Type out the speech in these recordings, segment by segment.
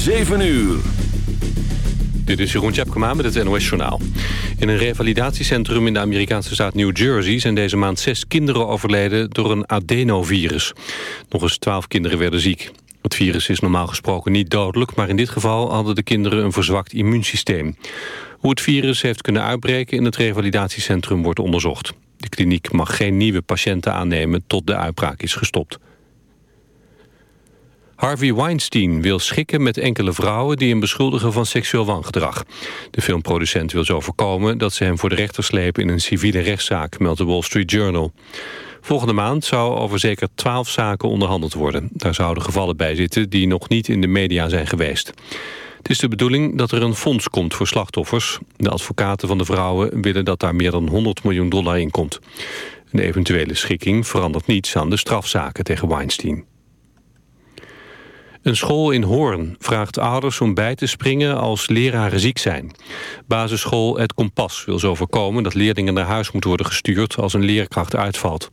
7 uur. Dit is Jeroen Tjepkema met het NOS Journaal. In een revalidatiecentrum in de Amerikaanse staat New Jersey... zijn deze maand zes kinderen overleden door een adenovirus. Nog eens twaalf kinderen werden ziek. Het virus is normaal gesproken niet dodelijk... maar in dit geval hadden de kinderen een verzwakt immuunsysteem. Hoe het virus heeft kunnen uitbreken in het revalidatiecentrum wordt onderzocht. De kliniek mag geen nieuwe patiënten aannemen tot de uitbraak is gestopt. Harvey Weinstein wil schikken met enkele vrouwen die hem beschuldigen van seksueel wangedrag. De filmproducent wil zo voorkomen dat ze hem voor de rechter slepen in een civiele rechtszaak, meldt de Wall Street Journal. Volgende maand zou over zeker twaalf zaken onderhandeld worden. Daar zouden gevallen bij zitten die nog niet in de media zijn geweest. Het is de bedoeling dat er een fonds komt voor slachtoffers. De advocaten van de vrouwen willen dat daar meer dan 100 miljoen dollar in komt. Een eventuele schikking verandert niets aan de strafzaken tegen Weinstein. Een school in Hoorn vraagt ouders om bij te springen als leraren ziek zijn. Basisschool Het Kompas wil zo voorkomen dat leerlingen naar huis moeten worden gestuurd als een leerkracht uitvalt.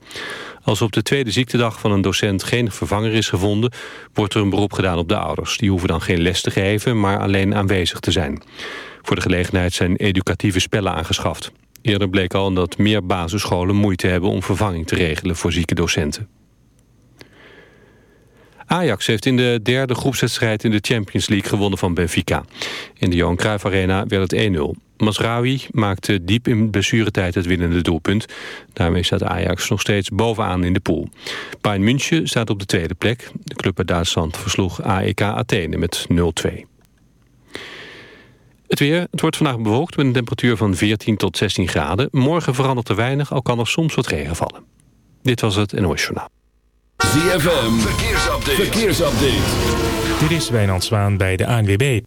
Als op de tweede ziektedag van een docent geen vervanger is gevonden, wordt er een beroep gedaan op de ouders. Die hoeven dan geen les te geven, maar alleen aanwezig te zijn. Voor de gelegenheid zijn educatieve spellen aangeschaft. Eerder bleek al dat meer basisscholen moeite hebben om vervanging te regelen voor zieke docenten. Ajax heeft in de derde groepswedstrijd in de Champions League gewonnen van Benfica. In de Johan Cruijff Arena werd het 1-0. Masraoui maakte diep in blessuretijd het winnende doelpunt. Daarmee staat Ajax nog steeds bovenaan in de pool. Bayern München staat op de tweede plek. De club uit Duitsland versloeg AEK Athene met 0-2. Het weer, het wordt vandaag bewolkt met een temperatuur van 14 tot 16 graden. Morgen verandert er weinig, al kan er soms wat regen vallen. Dit was het NOS Journaal. ZFM, verkeersupdate. verkeersupdate. Dit is Wijnand Zwaan bij de ANWB.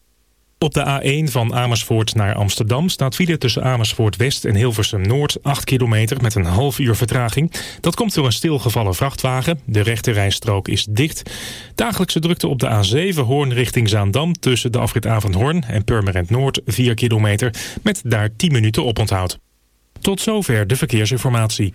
Op de A1 van Amersfoort naar Amsterdam staat file tussen Amersfoort West en Hilversum Noord 8 kilometer met een half uur vertraging. Dat komt door een stilgevallen vrachtwagen. De rechte rijstrook is dicht. Dagelijkse drukte op de A7 Hoorn richting Zaandam tussen de afrit Hoorn en Purmerend Noord 4 kilometer met daar 10 minuten oponthoud. Tot zover de verkeersinformatie.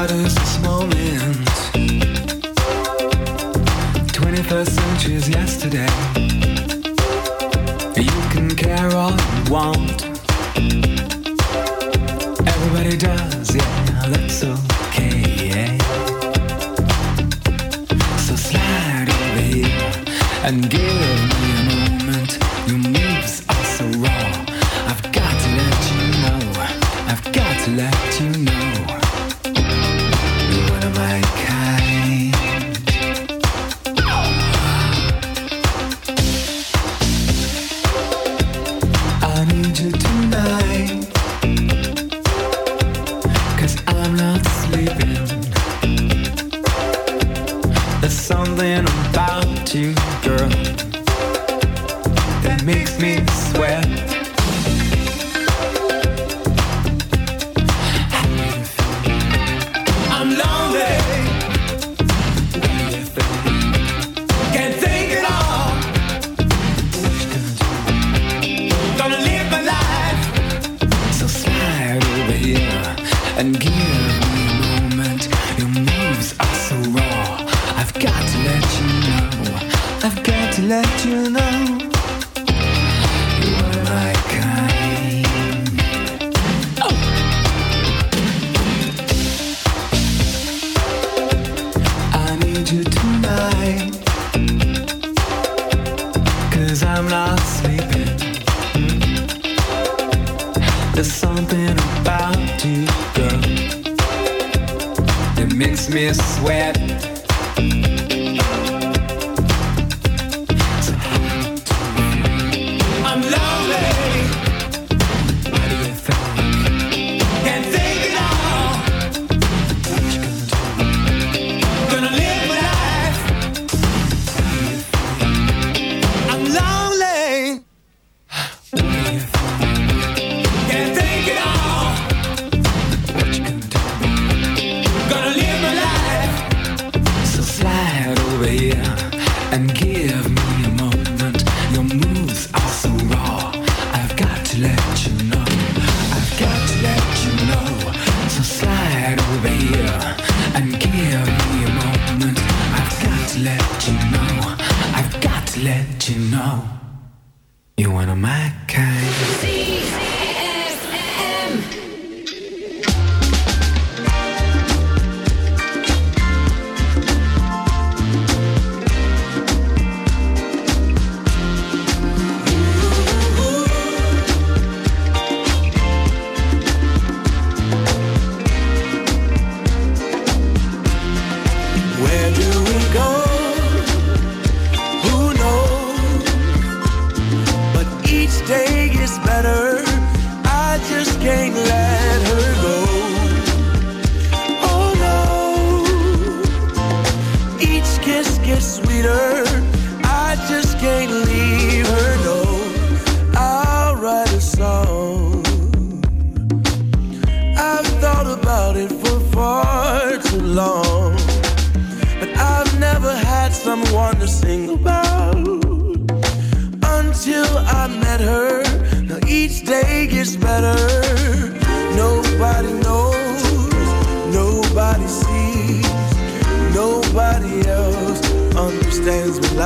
out and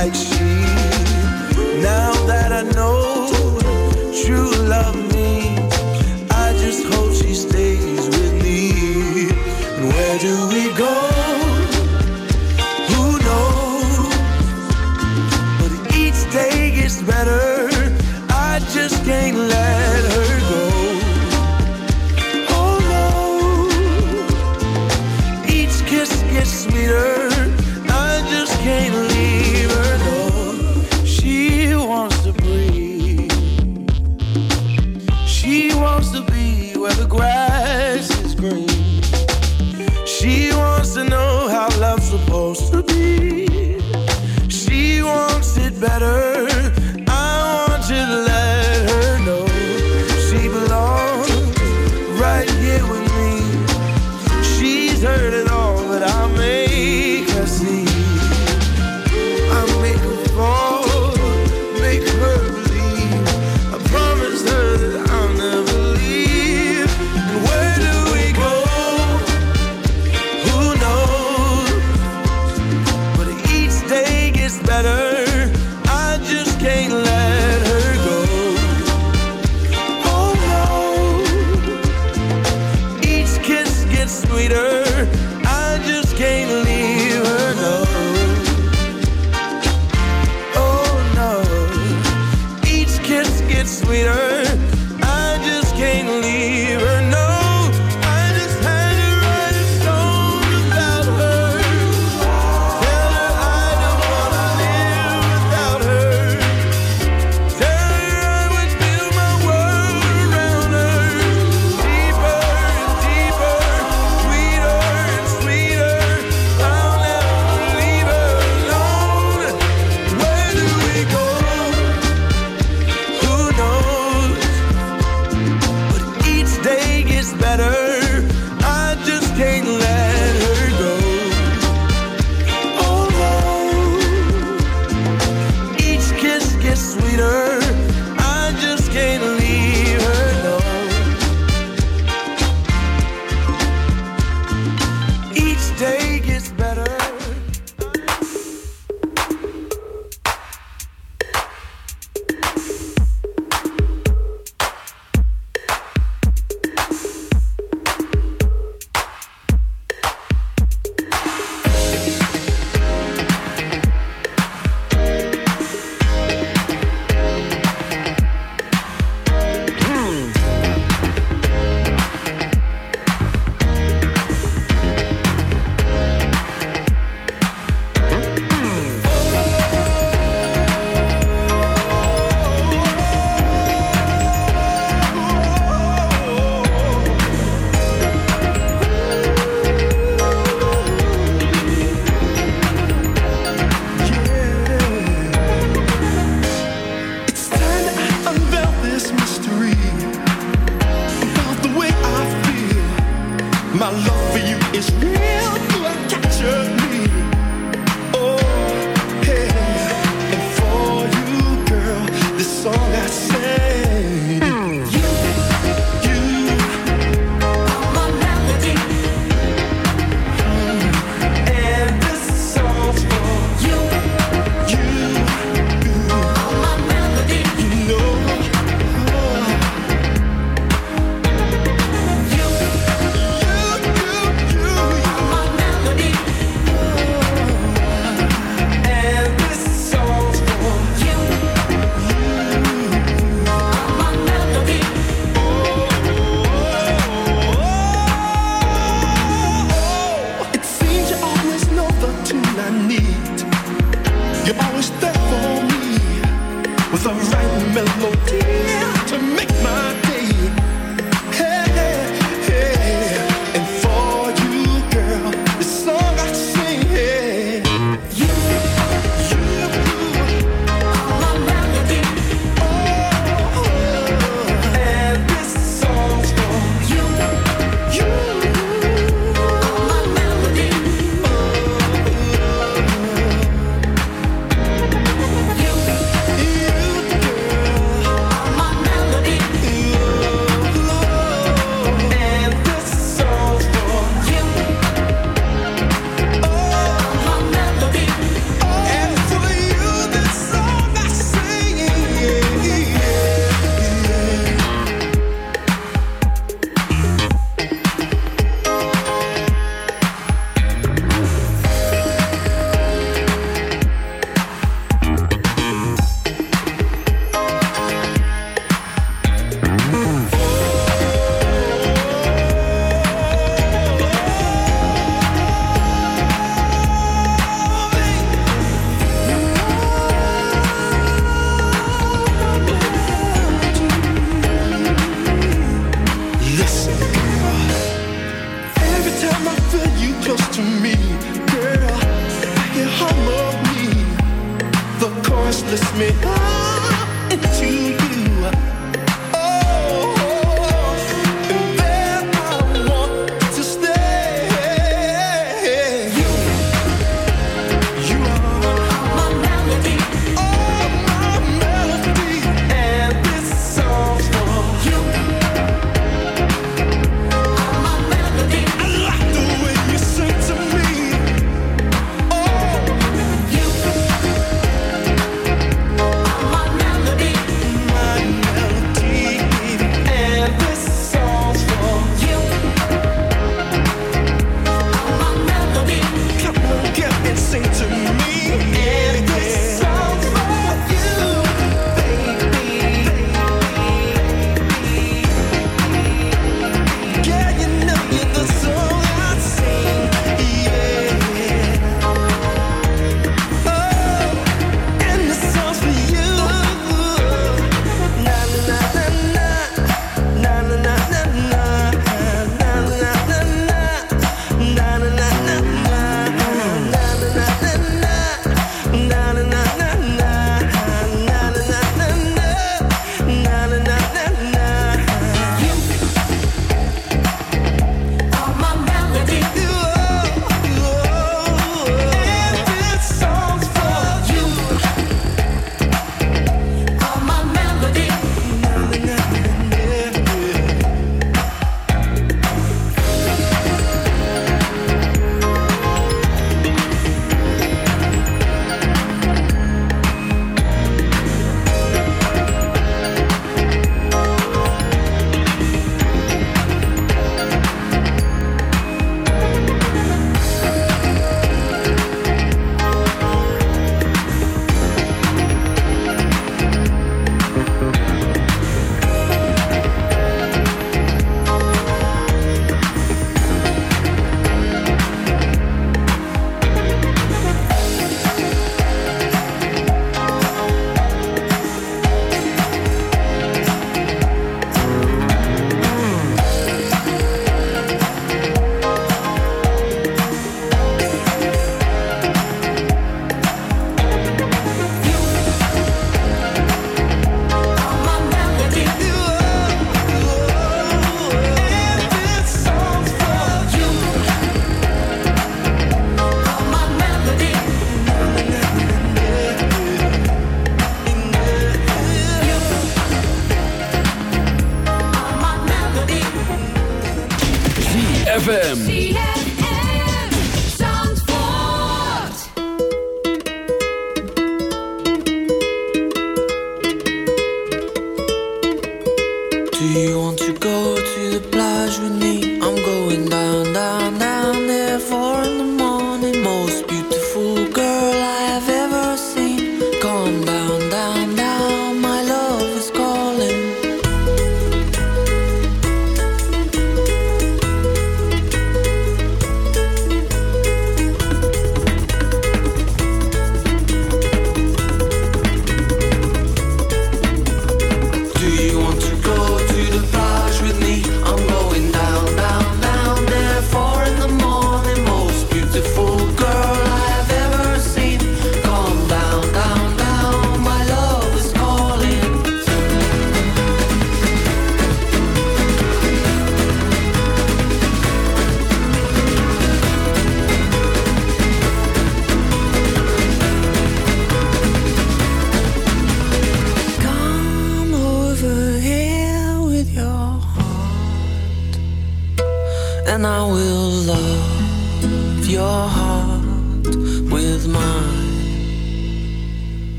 like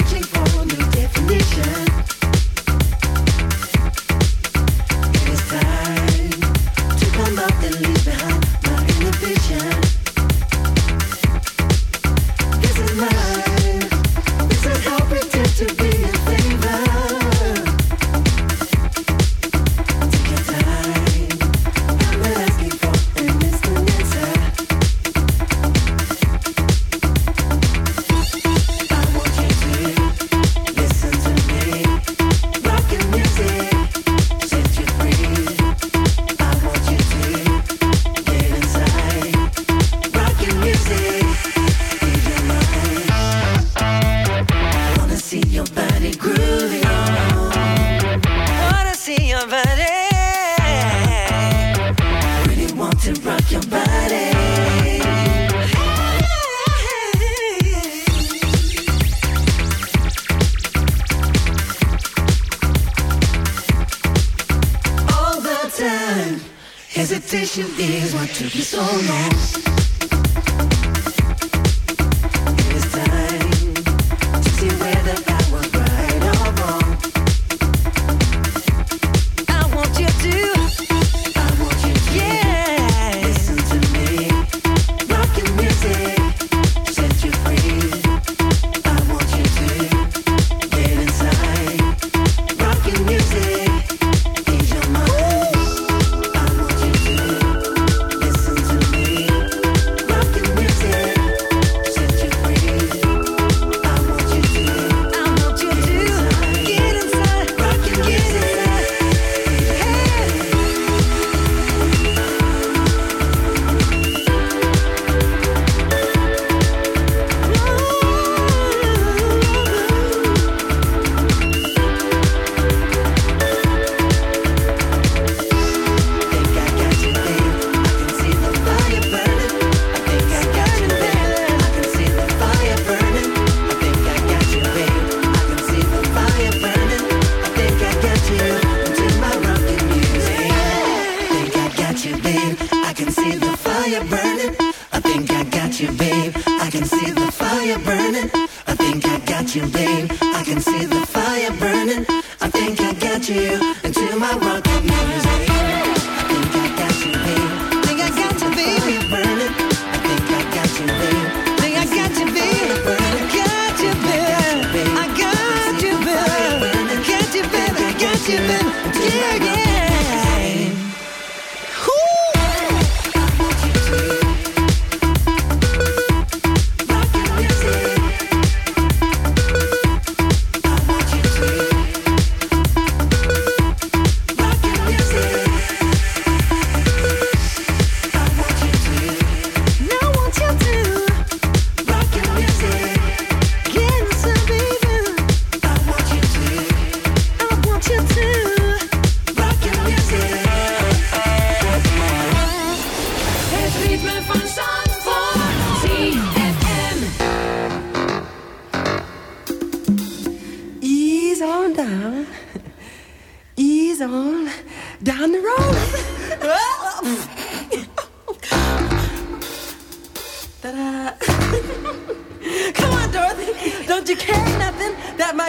Searching for new definition.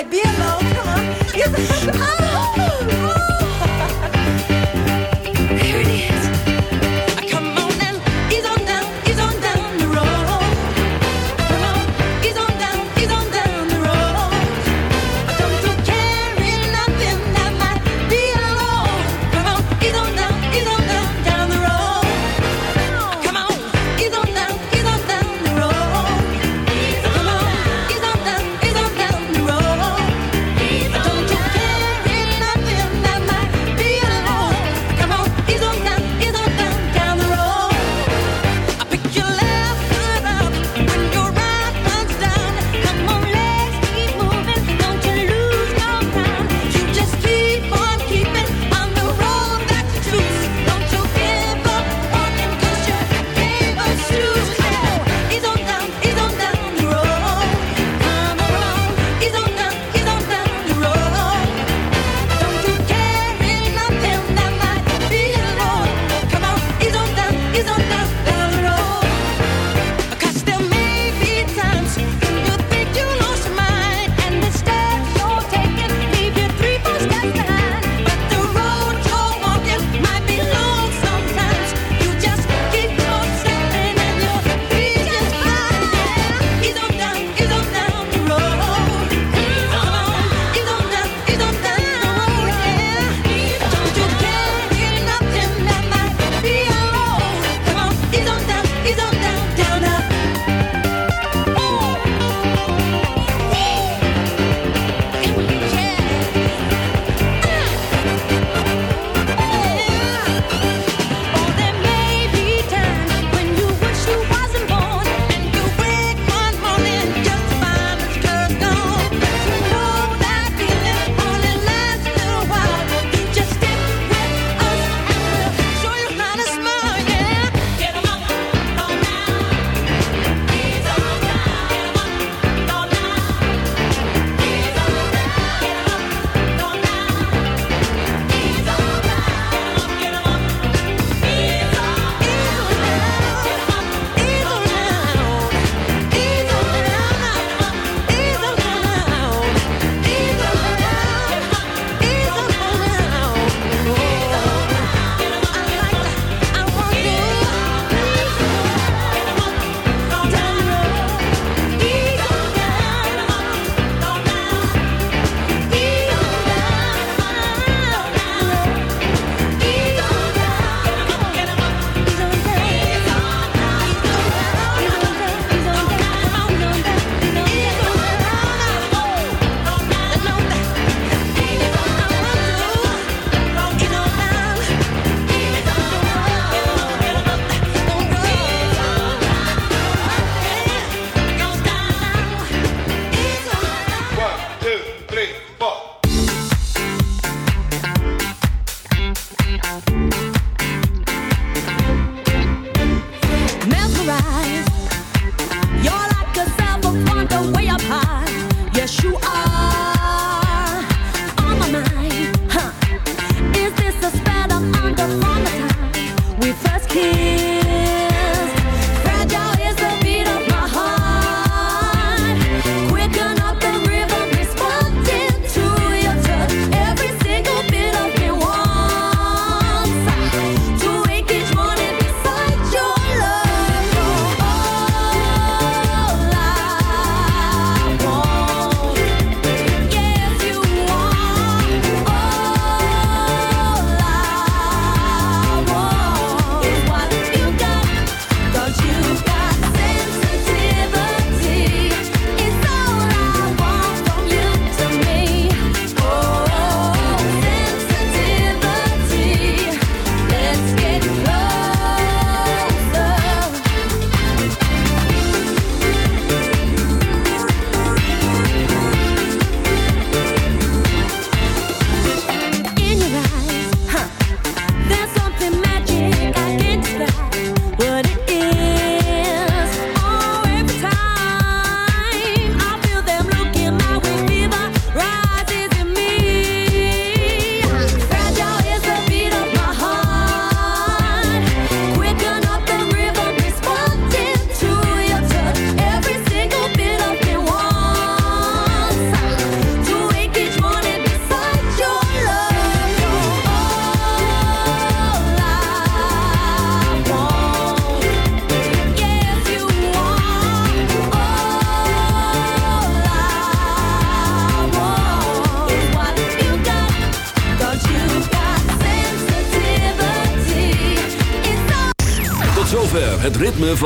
Might be a